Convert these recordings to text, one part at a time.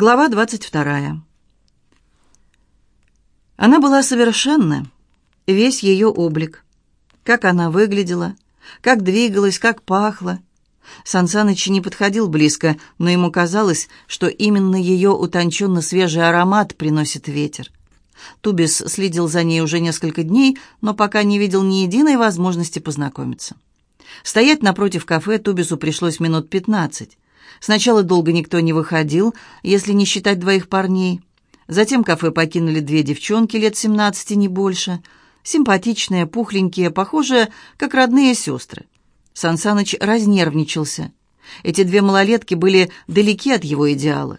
Глава 22. Она была совершенна, весь ее облик. Как она выглядела, как двигалась, как пахла. Сансаныч не подходил близко, но ему казалось, что именно ее утонченно-свежий аромат приносит ветер. Тубис следил за ней уже несколько дней, но пока не видел ни единой возможности познакомиться. Стоять напротив кафе Тубису пришлось минут пятнадцать. Сначала долго никто не выходил, если не считать двоих парней. Затем кафе покинули две девчонки лет семнадцати, не больше. Симпатичные, пухленькие, похожие, как родные сестры. Сансаныч разнервничался. Эти две малолетки были далеки от его идеала.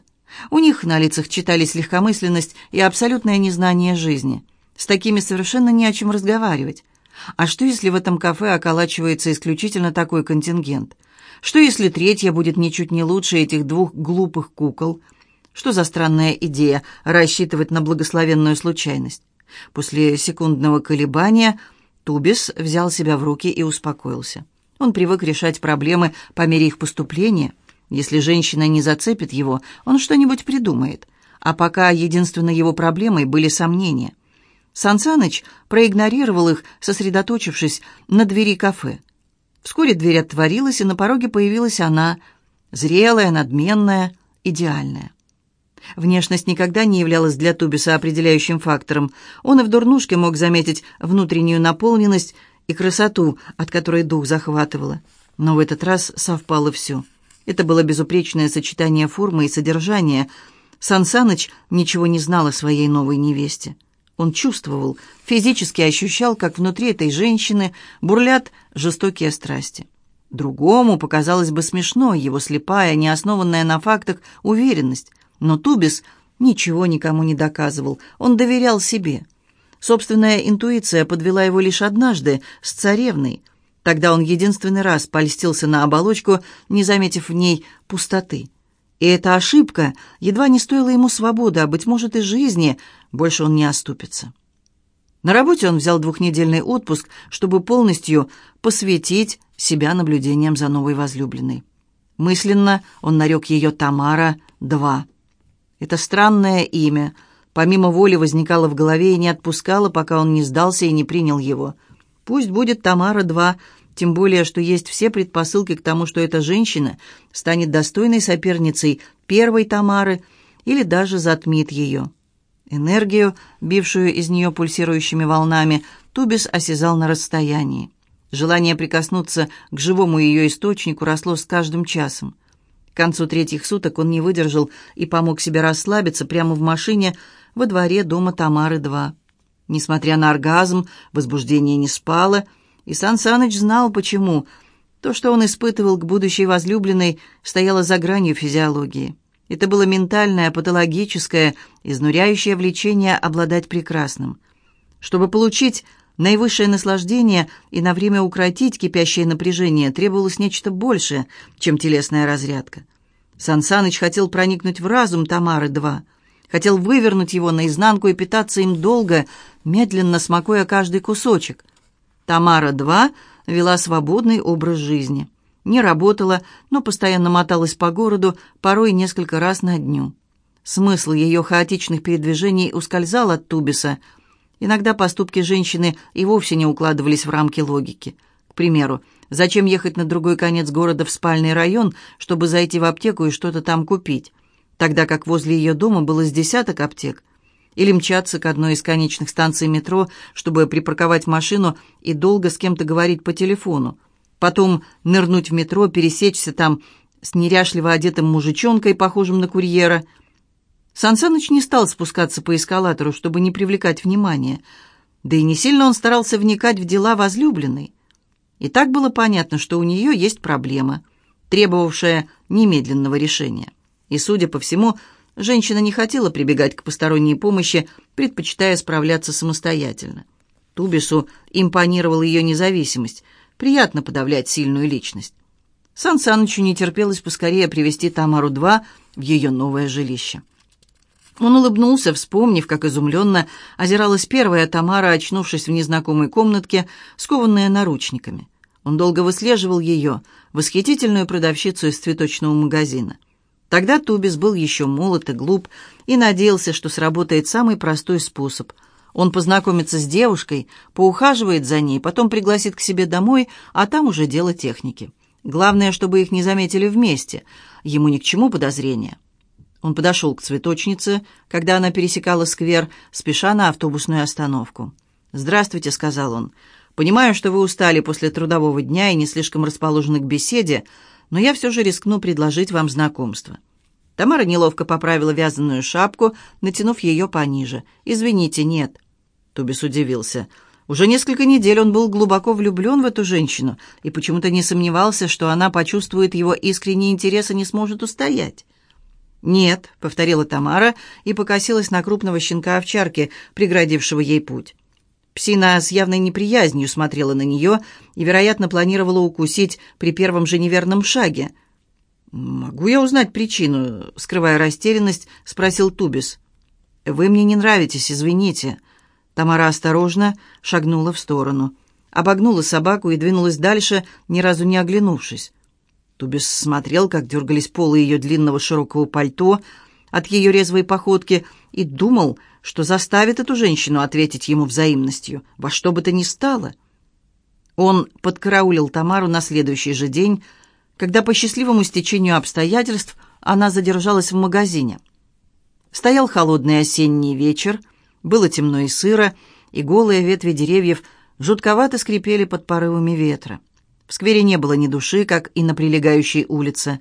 У них на лицах читались легкомысленность и абсолютное незнание жизни. С такими совершенно не о чем разговаривать. А что, если в этом кафе околачивается исключительно такой контингент – что если третья будет ничуть не лучше этих двух глупых кукол? Что за странная идея рассчитывать на благословенную случайность? После секундного колебания Тубис взял себя в руки и успокоился. Он привык решать проблемы по мере их поступления. Если женщина не зацепит его, он что-нибудь придумает. А пока единственной его проблемой были сомнения. Сансаныч проигнорировал их, сосредоточившись на двери кафе. Вскоре дверь отворилась, и на пороге появилась она, зрелая, надменная, идеальная. Внешность никогда не являлась для Тубиса определяющим фактором. Он и в дурнушке мог заметить внутреннюю наполненность и красоту, от которой дух захватывало. Но в этот раз совпало все. Это было безупречное сочетание формы и содержания. Сансаныч ничего не знал о своей новой невесте. Он чувствовал, физически ощущал, как внутри этой женщины бурлят жестокие страсти. Другому показалось бы смешно его слепая, не основанная на фактах уверенность, но Тубис ничего никому не доказывал, он доверял себе. Собственная интуиция подвела его лишь однажды с царевной. Тогда он единственный раз польстился на оболочку, не заметив в ней пустоты. И эта ошибка едва не стоила ему свободы, а, быть может, и жизни. Больше он не оступится. На работе он взял двухнедельный отпуск, чтобы полностью посвятить себя наблюдениям за новой возлюбленной. Мысленно он нарек ее Тамара-2. Это странное имя, помимо воли, возникало в голове и не отпускало, пока он не сдался и не принял его. Пусть будет Тамара-2, тем более, что есть все предпосылки к тому, что эта женщина станет достойной соперницей первой Тамары или даже затмит ее. Энергию, бившую из нее пульсирующими волнами, Тубис осязал на расстоянии. Желание прикоснуться к живому ее источнику росло с каждым часом. К концу третьих суток он не выдержал и помог себе расслабиться прямо в машине во дворе дома Тамары-2. Несмотря на оргазм, возбуждение не спало — и Сан Саныч знал, почему. То, что он испытывал к будущей возлюбленной, стояло за гранью физиологии. Это было ментальное, патологическое, изнуряющее влечение обладать прекрасным. Чтобы получить наивысшее наслаждение и на время укротить кипящее напряжение, требовалось нечто большее, чем телесная разрядка. Сан Саныч хотел проникнуть в разум Тамары-2, хотел вывернуть его наизнанку и питаться им долго, медленно смакуя каждый кусочек. Тамара-2 вела свободный образ жизни. Не работала, но постоянно моталась по городу, порой несколько раз на дню. Смысл ее хаотичных передвижений ускользал от Тубиса. Иногда поступки женщины и вовсе не укладывались в рамки логики. К примеру, зачем ехать на другой конец города в спальный район, чтобы зайти в аптеку и что-то там купить, тогда как возле ее дома было с десяток аптек? или мчаться к одной из конечных станций метро, чтобы припарковать машину и долго с кем-то говорить по телефону. Потом нырнуть в метро, пересечься там с неряшливо одетым мужичонкой, похожим на курьера. Сансаныч не стал спускаться по эскалатору, чтобы не привлекать внимания. Да и не сильно он старался вникать в дела возлюбленной. И так было понятно, что у нее есть проблема, требовавшая немедленного решения. И, судя по всему, Женщина не хотела прибегать к посторонней помощи, предпочитая справляться самостоятельно. Тубису импонировала ее независимость. Приятно подавлять сильную личность. Сан Санычу не терпелось поскорее привести Тамару-2 в ее новое жилище. Он улыбнулся, вспомнив, как изумленно озиралась первая Тамара, очнувшись в незнакомой комнатке, скованная наручниками. Он долго выслеживал ее, восхитительную продавщицу из цветочного магазина. Тогда Тубис был еще молод и глуп и надеялся, что сработает самый простой способ. Он познакомится с девушкой, поухаживает за ней, потом пригласит к себе домой, а там уже дело техники. Главное, чтобы их не заметили вместе. Ему ни к чему подозрения. Он подошел к цветочнице, когда она пересекала сквер, спеша на автобусную остановку. «Здравствуйте», — сказал он. «Понимаю, что вы устали после трудового дня и не слишком расположены к беседе, но я все же рискну предложить вам знакомство». Тамара неловко поправила вязаную шапку, натянув ее пониже. «Извините, нет». Тубис удивился. Уже несколько недель он был глубоко влюблен в эту женщину и почему-то не сомневался, что она почувствует его искренний интерес и не сможет устоять. «Нет», — повторила Тамара и покосилась на крупного щенка овчарки, преградившего ей путь. Псина с явной неприязнью смотрела на нее и, вероятно, планировала укусить при первом же неверном шаге. «Могу я узнать причину?» — скрывая растерянность, спросил Тубис. «Вы мне не нравитесь, извините». Тамара осторожно шагнула в сторону, обогнула собаку и двинулась дальше, ни разу не оглянувшись. Тубис смотрел, как дергались полы ее длинного широкого пальто от ее резвой походки, и думал, что заставит эту женщину ответить ему взаимностью, во что бы то ни стало. Он подкараулил Тамару на следующий же день, когда по счастливому стечению обстоятельств она задержалась в магазине. Стоял холодный осенний вечер, было темно и сыро, и голые ветви деревьев жутковато скрипели под порывами ветра. В сквере не было ни души, как и на прилегающей улице.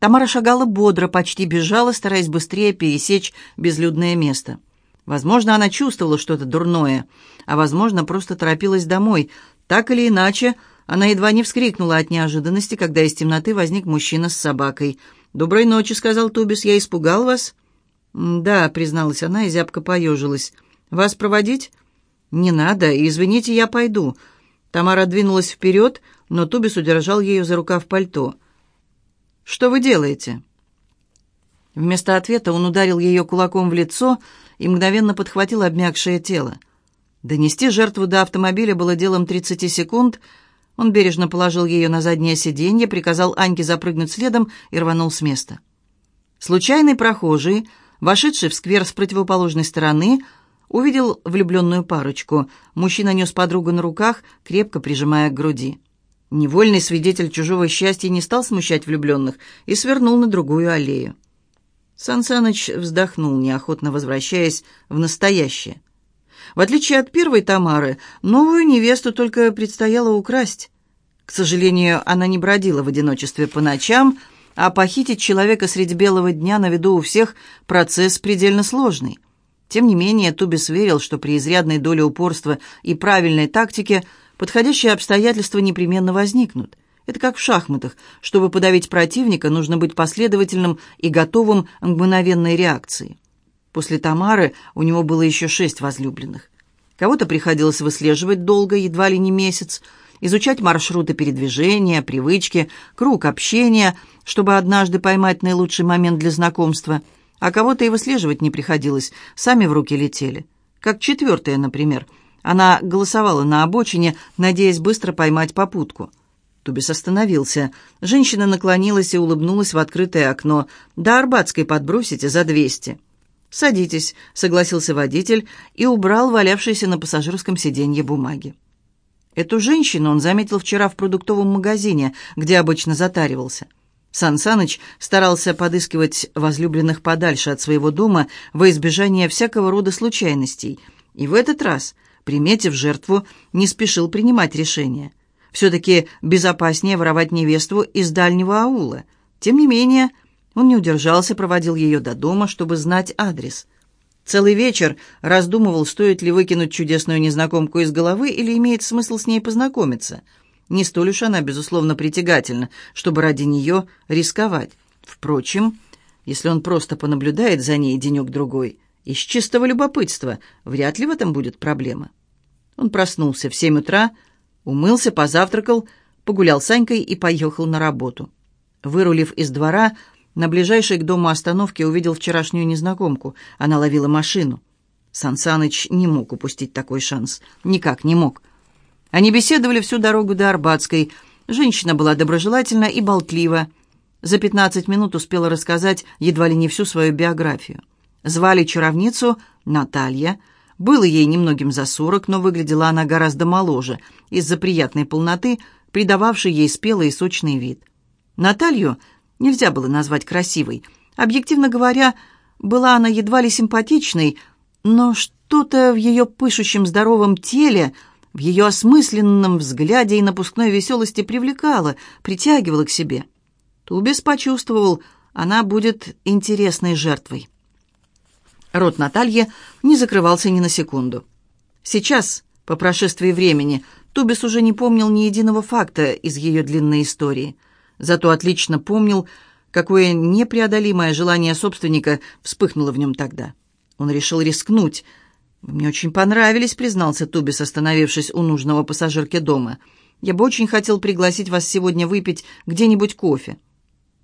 Тамара шагала бодро, почти бежала, стараясь быстрее пересечь безлюдное место. Возможно, она чувствовала что-то дурное, а, возможно, просто торопилась домой. Так или иначе, она едва не вскрикнула от неожиданности, когда из темноты возник мужчина с собакой. «Доброй ночи», — сказал Тубис, — «я испугал вас?» «Да», — призналась она и зябко поежилась. «Вас проводить?» «Не надо, извините, я пойду». Тамара двинулась вперед, но Тубис удержал ее за рукав пальто. «Что вы делаете?» Вместо ответа он ударил ее кулаком в лицо и мгновенно подхватил обмякшее тело. Донести жертву до автомобиля было делом 30 секунд. Он бережно положил ее на заднее сиденье, приказал Аньке запрыгнуть следом и рванул с места. Случайный прохожий, вошедший в сквер с противоположной стороны, увидел влюбленную парочку. Мужчина нес подругу на руках, крепко прижимая к груди. Невольный свидетель чужого счастья не стал смущать влюбленных и свернул на другую аллею. Сансаныч вздохнул, неохотно возвращаясь в настоящее. В отличие от первой Тамары, новую невесту только предстояло украсть. К сожалению, она не бродила в одиночестве по ночам, а похитить человека средь белого дня на виду у всех процесс предельно сложный. Тем не менее, Тубис верил, что при изрядной доле упорства и правильной тактике – подходящие обстоятельства непременно возникнут. Это как в шахматах. Чтобы подавить противника, нужно быть последовательным и готовым к мгновенной реакции. После Тамары у него было еще шесть возлюбленных. Кого-то приходилось выслеживать долго, едва ли не месяц, изучать маршруты передвижения, привычки, круг общения, чтобы однажды поймать наилучший момент для знакомства, а кого-то и выслеживать не приходилось, сами в руки летели. Как четвертая, например – она голосовала на обочине, надеясь быстро поймать попутку. Тубис остановился. Женщина наклонилась и улыбнулась в открытое окно. «До Арбатской подбросите за двести». «Садитесь», — согласился водитель и убрал валявшиеся на пассажирском сиденье бумаги. Эту женщину он заметил вчера в продуктовом магазине, где обычно затаривался. Сан Саныч старался подыскивать возлюбленных подальше от своего дома во избежание всякого рода случайностей. И в этот раз приметив жертву, не спешил принимать решение. Все-таки безопаснее воровать невесту из дальнего аула. Тем не менее, он не удержался, проводил ее до дома, чтобы знать адрес. Целый вечер раздумывал, стоит ли выкинуть чудесную незнакомку из головы или имеет смысл с ней познакомиться. Не столь уж она, безусловно, притягательна, чтобы ради нее рисковать. Впрочем, если он просто понаблюдает за ней денек-другой, из чистого любопытства, вряд ли в этом будет проблема. Он проснулся в семь утра, умылся, позавтракал, погулял с Анькой и поехал на работу. Вырулив из двора, на ближайшей к дому остановке увидел вчерашнюю незнакомку. Она ловила машину. Сансаныч не мог упустить такой шанс. Никак не мог. Они беседовали всю дорогу до Арбатской. Женщина была доброжелательна и болтлива. За 15 минут успела рассказать едва ли не всю свою биографию. Звали чаровницу Наталья. Было ей немногим за 40, но выглядела она гораздо моложе, из-за приятной полноты, придававшей ей спелый и сочный вид. Наталью нельзя было назвать красивой. Объективно говоря, была она едва ли симпатичной, но что-то в ее пышущем здоровом теле, в ее осмысленном взгляде и напускной веселости привлекало, притягивало к себе. Тубис почувствовал, она будет интересной жертвой. Рот Натальи не закрывался ни на секунду. Сейчас, по прошествии времени, Тубис уже не помнил ни единого факта из ее длинной истории. Зато отлично помнил, какое непреодолимое желание собственника вспыхнуло в нем тогда. Он решил рискнуть. «Вы мне очень понравились», — признался Тубис, остановившись у нужного пассажирки дома. «Я бы очень хотел пригласить вас сегодня выпить где-нибудь кофе».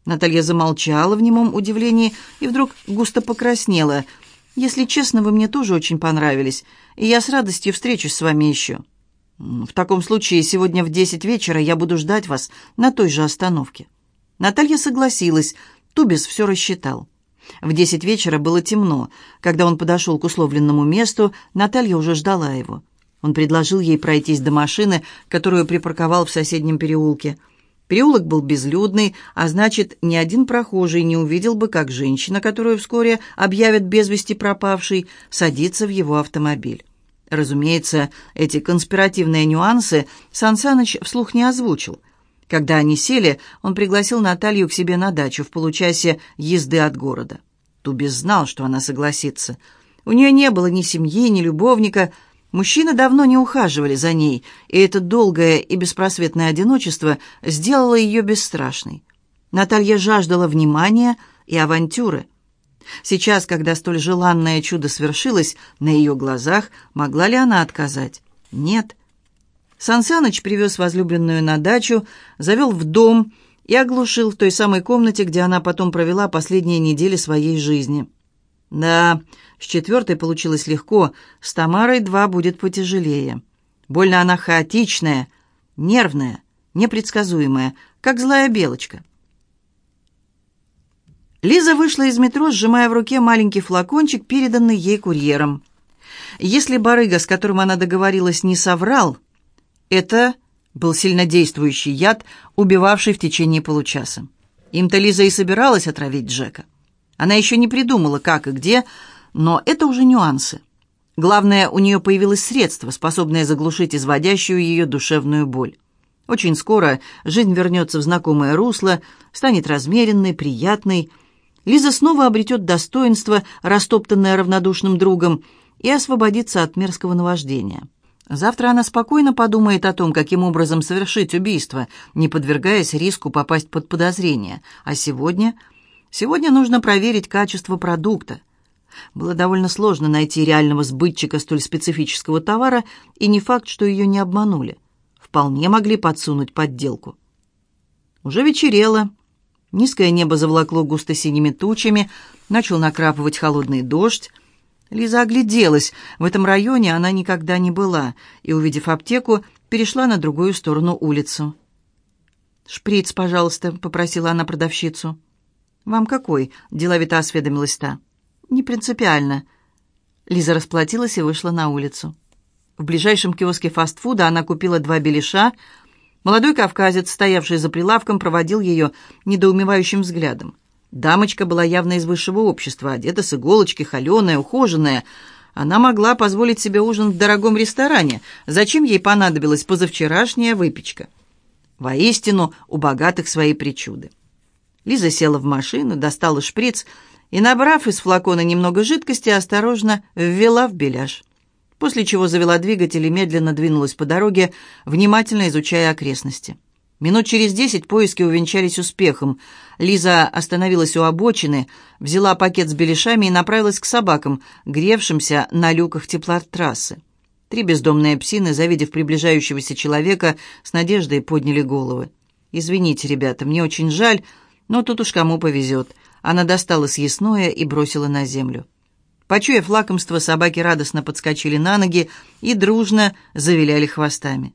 Наталья замолчала в немом удивлении и вдруг густо покраснела. «Если честно, вы мне тоже очень понравились, и я с радостью встречусь с вами еще. В таком случае сегодня в десять вечера я буду ждать вас на той же остановке». Наталья согласилась, Тубис все рассчитал. В десять вечера было темно. Когда он подошел к условленному месту, Наталья уже ждала его. Он предложил ей пройтись до машины, которую припарковал в соседнем переулке. Переулок был безлюдный, а значит, ни один прохожий не увидел бы, как женщина, которую вскоре объявят без вести пропавшей, садится в его автомобиль. Разумеется, эти конспиративные нюансы Сан Саныч вслух не озвучил. Когда они сели, он пригласил Наталью к себе на дачу в получасе езды от города. Тубис знал, что она согласится. У нее не было ни семьи, ни любовника. Мужчины давно не ухаживали за ней, и это долгое и беспросветное одиночество сделало ее бесстрашной. Наталья жаждала внимания и авантюры. Сейчас, когда столь желанное чудо свершилось на ее глазах, могла ли она отказать? Нет. Сансаныч привез возлюбленную на дачу, завел в дом и оглушил в той самой комнате, где она потом провела последние недели своей жизни. Да, с четвертой получилось легко, с Тамарой два будет потяжелее. Больно она хаотичная, нервная, непредсказуемая, как злая белочка. Лиза вышла из метро, сжимая в руке маленький флакончик, переданный ей курьером. Если барыга, с которым она договорилась, не соврал, это был сильнодействующий яд, убивавший в течение получаса. Им-то Лиза и собиралась отравить Джека. Она еще не придумала, как и где, но это уже нюансы. Главное, у нее появилось средство, способное заглушить изводящую ее душевную боль. Очень скоро жизнь вернется в знакомое русло, станет размеренной, приятной. Лиза снова обретет достоинство, растоптанное равнодушным другом, и освободится от мерзкого наваждения. Завтра она спокойно подумает о том, каким образом совершить убийство, не подвергаясь риску попасть под подозрение. А сегодня... Сегодня нужно проверить качество продукта. Было довольно сложно найти реального сбытчика столь специфического товара, и не факт, что ее не обманули. Вполне могли подсунуть подделку. Уже вечерело. Низкое небо заволокло густо-синими тучами, начал накрапывать холодный дождь. Лиза огляделась. В этом районе она никогда не была и, увидев аптеку, перешла на другую сторону улицу. «Шприц, пожалуйста», — попросила она продавщицу. «Вам какой?» — деловито осведомилась та. «Не принципиально». Лиза расплатилась и вышла на улицу. В ближайшем киоске фастфуда она купила два беляша. Молодой кавказец, стоявший за прилавком, проводил ее недоумевающим взглядом. Дамочка была явно из высшего общества, одета с иголочки, холеная, ухоженная. Она могла позволить себе ужин в дорогом ресторане. Зачем ей понадобилась позавчерашняя выпечка? Воистину, у богатых свои причуды. Лиза села в машину, достала шприц и, набрав из флакона немного жидкости, осторожно ввела в беляш. После чего завела двигатель и медленно двинулась по дороге, внимательно изучая окрестности. Минут через десять поиски увенчались успехом. Лиза остановилась у обочины, взяла пакет с беляшами и направилась к собакам, гревшимся на люках теплотрассы. Три бездомные псины, завидев приближающегося человека, с надеждой подняли головы. «Извините, ребята, мне очень жаль, но тут уж кому повезет». Она достала съестное и бросила на землю. Почуяв лакомство, собаки радостно подскочили на ноги и дружно завиляли хвостами.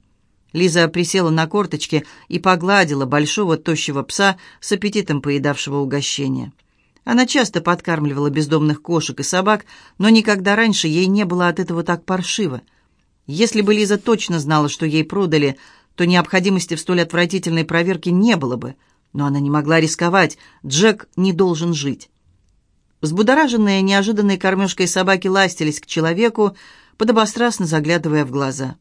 Лиза присела на корточки и погладила большого тощего пса с аппетитом поедавшего угощение. Она часто подкармливала бездомных кошек и собак, но никогда раньше ей не было от этого так паршиво. Если бы Лиза точно знала, что ей продали, то необходимости в столь отвратительной проверке не было бы. Но она не могла рисковать, Джек не должен жить. Взбудораженные неожиданной кормежкой собаки ластились к человеку, подобострастно заглядывая в глаза.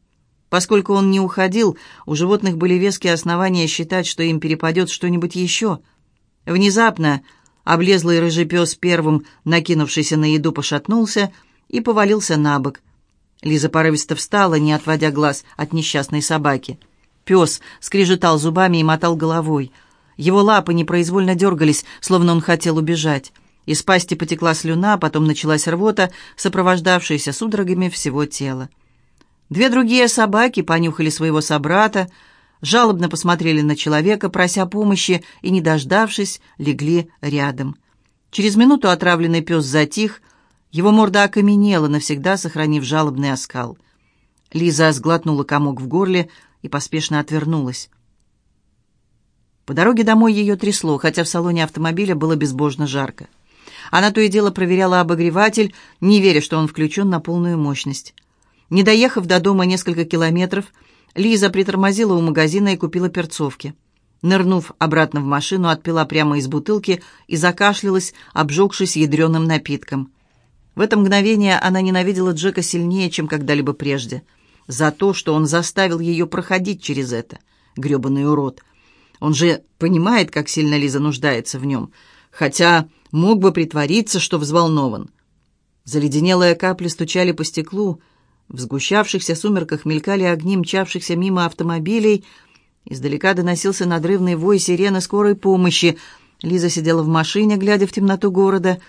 Поскольку он не уходил, у животных были веские основания считать, что им перепадет что-нибудь еще. Внезапно облезлый рыжий пес первым, накинувшийся на еду, пошатнулся и повалился на бок. Лиза порывисто встала, не отводя глаз от несчастной собаки. Пес скрежетал зубами и мотал головой. Его лапы непроизвольно дергались, словно он хотел убежать. Из пасти потекла слюна, потом началась рвота, сопровождавшаяся судорогами всего тела. Две другие собаки понюхали своего собрата, жалобно посмотрели на человека, прося помощи, и, не дождавшись, легли рядом. Через минуту отравленный пес затих, его морда окаменела, навсегда сохранив жалобный оскал. Лиза сглотнула комок в горле и поспешно отвернулась. По дороге домой ее трясло, хотя в салоне автомобиля было безбожно жарко. Она то и дело проверяла обогреватель, не веря, что он включен на полную мощность. Не доехав до дома несколько километров, Лиза притормозила у магазина и купила перцовки. Нырнув обратно в машину, отпила прямо из бутылки и закашлялась, обжегшись ядреным напитком. В это мгновение она ненавидела Джека сильнее, чем когда-либо прежде. За то, что он заставил ее проходить через это. Гребаный урод. Он же понимает, как сильно Лиза нуждается в нем. Хотя мог бы притвориться, что взволнован. Заледенелые капли стучали по стеклу, в сгущавшихся сумерках мелькали огни мчавшихся мимо автомобилей. Издалека доносился надрывный вой сирены скорой помощи. Лиза сидела в машине, глядя в темноту города,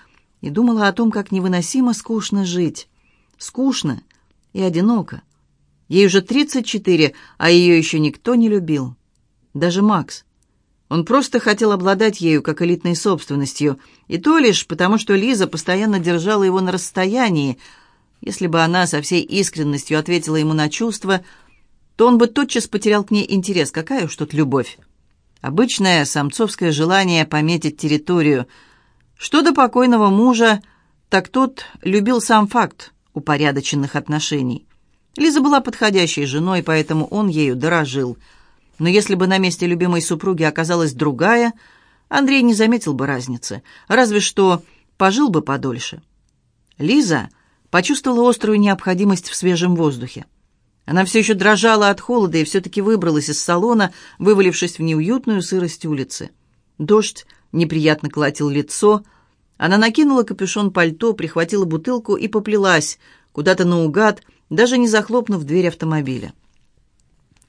и думала о том, как невыносимо скучно жить. Скучно и одиноко. Ей уже 34, а ее еще никто не любил. Даже Макс. Он просто хотел обладать ею как элитной собственностью, и то лишь потому, что Лиза постоянно держала его на расстоянии — если бы она со всей искренностью ответила ему на чувства, то он бы тотчас потерял к ней интерес. Какая уж тут любовь. Обычное самцовское желание пометить территорию. Что до покойного мужа, так тот любил сам факт упорядоченных отношений. Лиза была подходящей женой, поэтому он ею дорожил. Но если бы на месте любимой супруги оказалась другая, Андрей не заметил бы разницы, разве что пожил бы подольше. Лиза почувствовала острую необходимость в свежем воздухе. Она все еще дрожала от холода и все-таки выбралась из салона, вывалившись в неуютную сырость улицы. Дождь неприятно колотил лицо. Она накинула капюшон пальто, прихватила бутылку и поплелась, куда-то наугад, даже не захлопнув дверь автомобиля.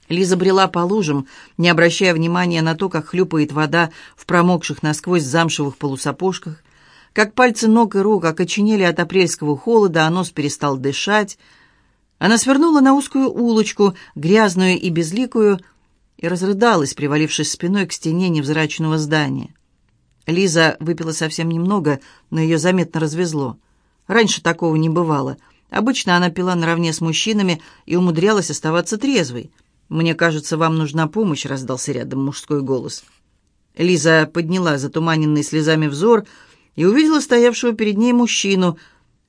Лиза брела по лужам, не обращая внимания на то, как хлюпает вода в промокших насквозь замшевых полусапожках, как пальцы ног и рук окоченели от апрельского холода, а нос перестал дышать. Она свернула на узкую улочку, грязную и безликую, и разрыдалась, привалившись спиной к стене невзрачного здания. Лиза выпила совсем немного, но ее заметно развезло. Раньше такого не бывало. Обычно она пила наравне с мужчинами и умудрялась оставаться трезвой. «Мне кажется, вам нужна помощь», — раздался рядом мужской голос. Лиза подняла затуманенный слезами взор — и увидела стоявшего перед ней мужчину.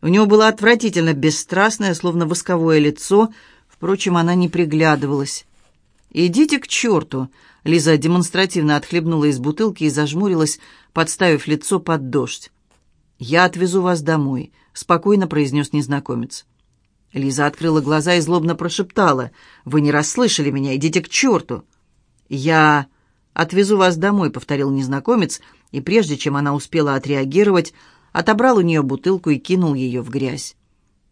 У него было отвратительно бесстрастное, словно восковое лицо, впрочем, она не приглядывалась. «Идите к черту!» Лиза демонстративно отхлебнула из бутылки и зажмурилась, подставив лицо под дождь. «Я отвезу вас домой», — спокойно произнес незнакомец. Лиза открыла глаза и злобно прошептала. «Вы не расслышали меня, идите к черту!» «Я отвезу вас домой», — повторил незнакомец, и прежде чем она успела отреагировать, отобрал у нее бутылку и кинул ее в грязь.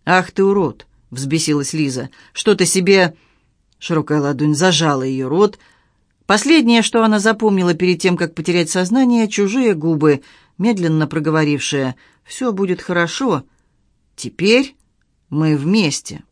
«Ах ты урод!» — взбесилась Лиза. «Что ты себе...» Широкая ладонь зажала ее рот. Последнее, что она запомнила перед тем, как потерять сознание, чужие губы, медленно проговорившие «Все будет хорошо. Теперь мы вместе».